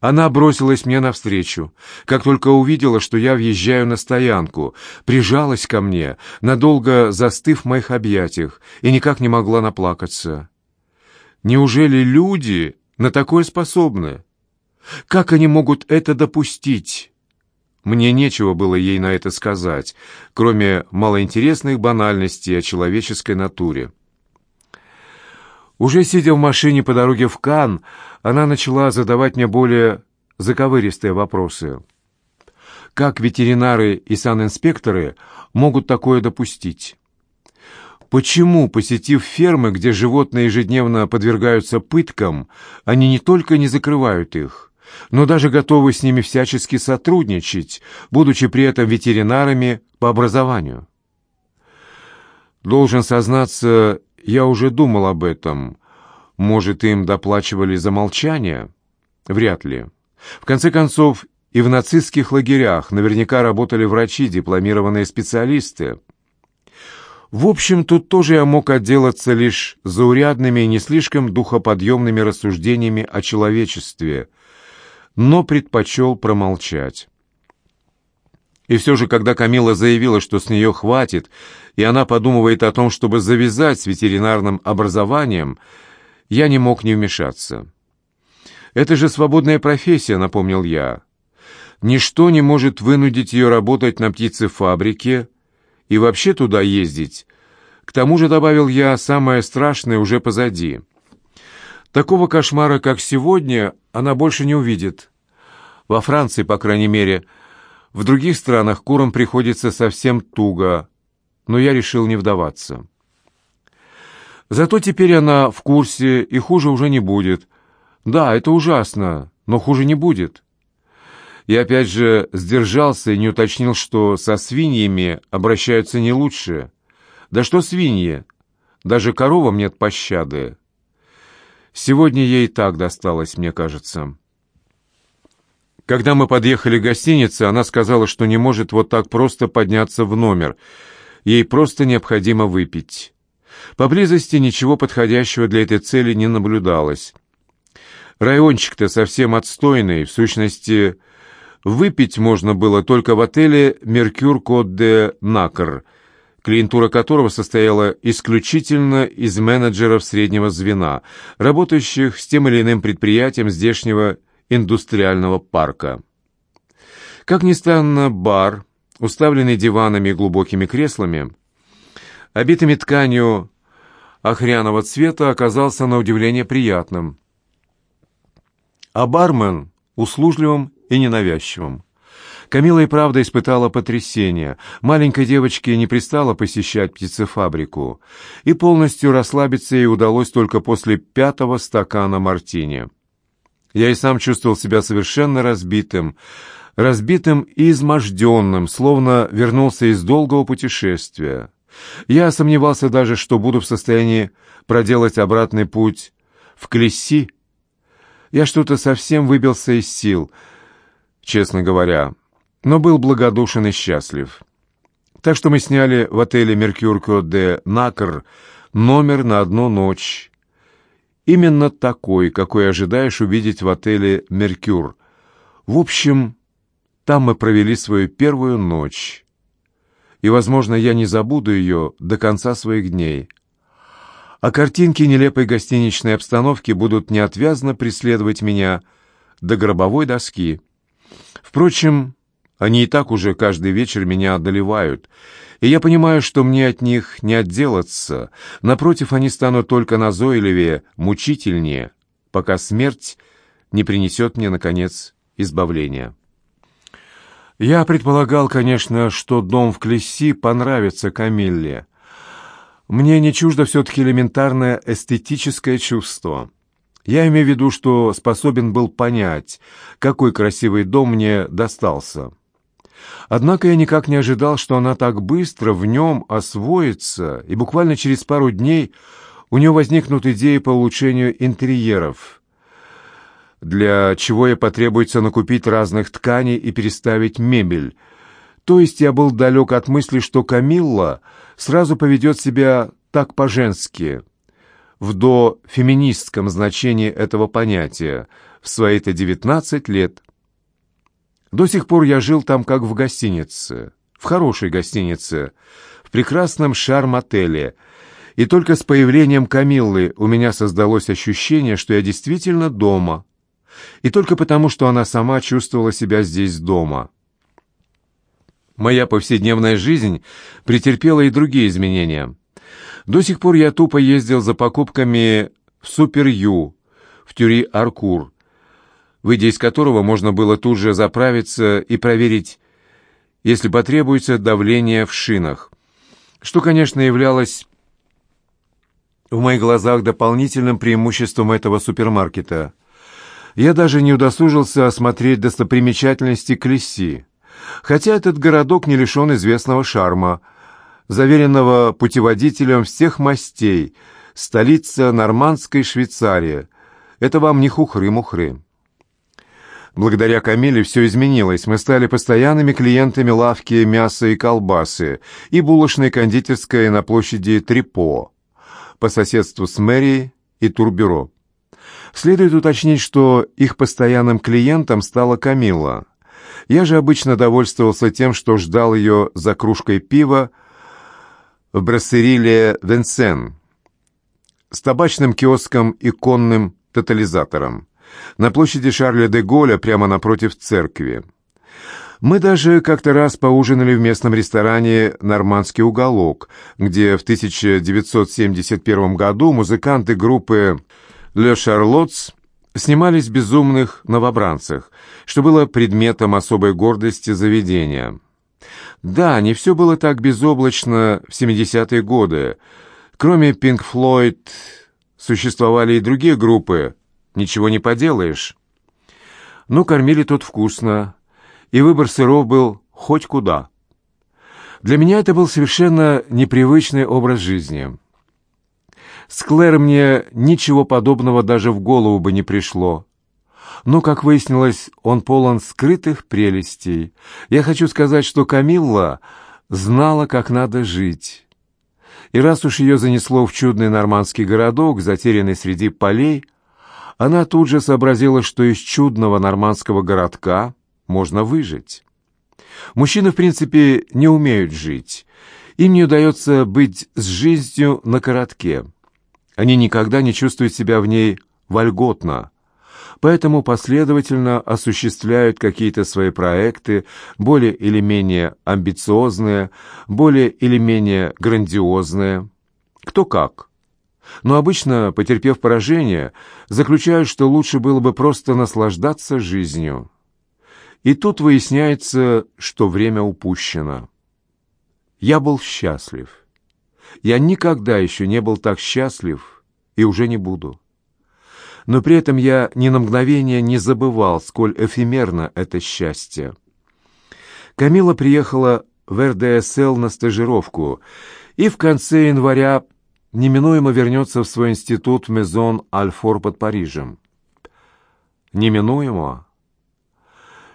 Она бросилась мне навстречу, как только увидела, что я въезжаю на стоянку, прижалась ко мне, надолго застыв в моих объятиях, и никак не могла наплакаться. Неужели люди на такое способны? Как они могут это допустить? Мне нечего было ей на это сказать, кроме малоинтересных банальностей о человеческой натуре. Уже сидя в машине по дороге в Кан, она начала задавать мне более заковыристые вопросы. Как ветеринары и санинспекторы могут такое допустить? Почему, посетив фермы, где животные ежедневно подвергаются пыткам, они не только не закрывают их, но даже готовы с ними всячески сотрудничать, будучи при этом ветеринарами по образованию? Должен сознаться, я уже думал об этом. Может, им доплачивали за молчание? Вряд ли. В конце концов, и в нацистских лагерях наверняка работали врачи, дипломированные специалисты. В общем, тут тоже я мог отделаться лишь заурядными и не слишком духоподъемными рассуждениями о человечестве, но предпочел промолчать. И все же, когда Камила заявила, что с нее хватит, и она подумывает о том, чтобы завязать с ветеринарным образованием, я не мог не вмешаться. «Это же свободная профессия», — напомнил я. «Ничто не может вынудить ее работать на птицефабрике и вообще туда ездить. К тому же, добавил я, самое страшное уже позади. Такого кошмара, как сегодня, она больше не увидит. Во Франции, по крайней мере, — в других странах курам приходится совсем туго, но я решил не вдаваться. Зато теперь она в курсе, и хуже уже не будет. Да, это ужасно, но хуже не будет. Я опять же сдержался и не уточнил, что со свиньями обращаются не лучше. Да что свиньи? Даже коровам нет пощады. Сегодня ей так досталось, мне кажется. Когда мы подъехали к гостинице, она сказала, что не может вот так просто подняться в номер. Ей просто необходимо выпить. Поблизости ничего подходящего для этой цели не наблюдалось. Райончик-то совсем отстойный, в сущности, выпить можно было только в отеле «Меркюр Код де Накр», клиентура которого состояла исключительно из менеджеров среднего звена, работающих с тем или иным предприятием здешнего индустриального парка. Как ни странно, бар, уставленный диванами и глубокими креслами, обитыми тканью охряного цвета, оказался на удивление приятным, а бармен — услужливым и ненавязчивым. Камила и правда испытала потрясение. Маленькой девочке не пристало посещать птицефабрику, и полностью расслабиться ей удалось только после пятого стакана мартини. Я и сам чувствовал себя совершенно разбитым, разбитым и изможденным, словно вернулся из долгого путешествия. Я сомневался даже, что буду в состоянии проделать обратный путь в Клесси. Я что-то совсем выбился из сил, честно говоря, но был благодушен и счастлив. Так что мы сняли в отеле «Меркюрко де Накр» номер на одну ночь Именно такой, какой ожидаешь увидеть в отеле «Меркюр». В общем, там мы провели свою первую ночь. И, возможно, я не забуду ее до конца своих дней. А картинки нелепой гостиничной обстановки будут неотвязно преследовать меня до гробовой доски. Впрочем, они и так уже каждый вечер меня одолевают, и я понимаю, что мне от них не отделаться. Напротив, они станут только назойливее, мучительнее, пока смерть не принесет мне, наконец, избавления. Я предполагал, конечно, что дом в Клесси понравится Камилле. Мне не чуждо все-таки элементарное эстетическое чувство. Я имею в виду, что способен был понять, какой красивый дом мне достался. Однако я никак не ожидал, что она так быстро в нем освоится, и буквально через пару дней у нее возникнут идеи по улучшению интерьеров, для чего ей потребуется накупить разных тканей и переставить мебель. То есть я был далек от мысли, что Камилла сразу поведет себя так по-женски, в дофеминистском значении этого понятия, в свои-то девятнадцать лет. До сих пор я жил там как в гостинице, в хорошей гостинице, в прекрасном шарм-отеле, и только с появлением Камиллы у меня создалось ощущение, что я действительно дома, и только потому, что она сама чувствовала себя здесь дома. Моя повседневная жизнь претерпела и другие изменения. До сих пор я тупо ездил за покупками в Супер-Ю, в Тюри-Аркур, выйдя из которого можно было тут же заправиться и проверить, если потребуется, давление в шинах, что, конечно, являлось в моих глазах дополнительным преимуществом этого супермаркета. Я даже не удосужился осмотреть достопримечательности Клесси, хотя этот городок не лишен известного шарма, заверенного путеводителем всех мастей, столица нормандской Швейцарии. Это вам не хухры-мухры. Благодаря Камиле все изменилось. Мы стали постоянными клиентами лавки мяса и колбасы и булочной кондитерской на площади Трипо по соседству с мэрией и турбюро. Следует уточнить, что их постоянным клиентом стала Камила. Я же обычно довольствовался тем, что ждал ее за кружкой пива в брассериле «Венсен» с табачным киоском и конным тотализатором на площади Шарля де Голля прямо напротив церкви. Мы даже как-то раз поужинали в местном ресторане «Нормандский уголок», где в 1971 году музыканты группы «Ле Шарлотс» снимались в «Безумных новобранцах», что было предметом особой гордости заведения. Да, не все было так безоблачно в 70-е годы. Кроме Pink Floyd существовали и другие группы, ничего не поделаешь. Но кормили тут вкусно, и выбор сыров был хоть куда. Для меня это был совершенно непривычный образ жизни. С Клэр мне ничего подобного даже в голову бы не пришло. Но, как выяснилось, он полон скрытых прелестей. Я хочу сказать, что Камилла знала, как надо жить. И раз уж ее занесло в чудный нормандский городок, затерянный среди полей, она тут же сообразила, что из чудного нормандского городка можно выжить. Мужчины, в принципе, не умеют жить. Им не удается быть с жизнью на коротке. Они никогда не чувствуют себя в ней вольготно, поэтому последовательно осуществляют какие-то свои проекты, более или менее амбициозные, более или менее грандиозные. Кто как. Но обычно, потерпев поражение, заключают, что лучше было бы просто наслаждаться жизнью. И тут выясняется, что время упущено. Я был счастлив. Я никогда еще не был так счастлив и уже не буду. Но при этом я ни на мгновение не забывал, сколь эфемерно это счастье. Камила приехала в РДСЛ на стажировку и в конце января неминуемо вернется в свой институт Мезон Альфор под Парижем. Неминуемо?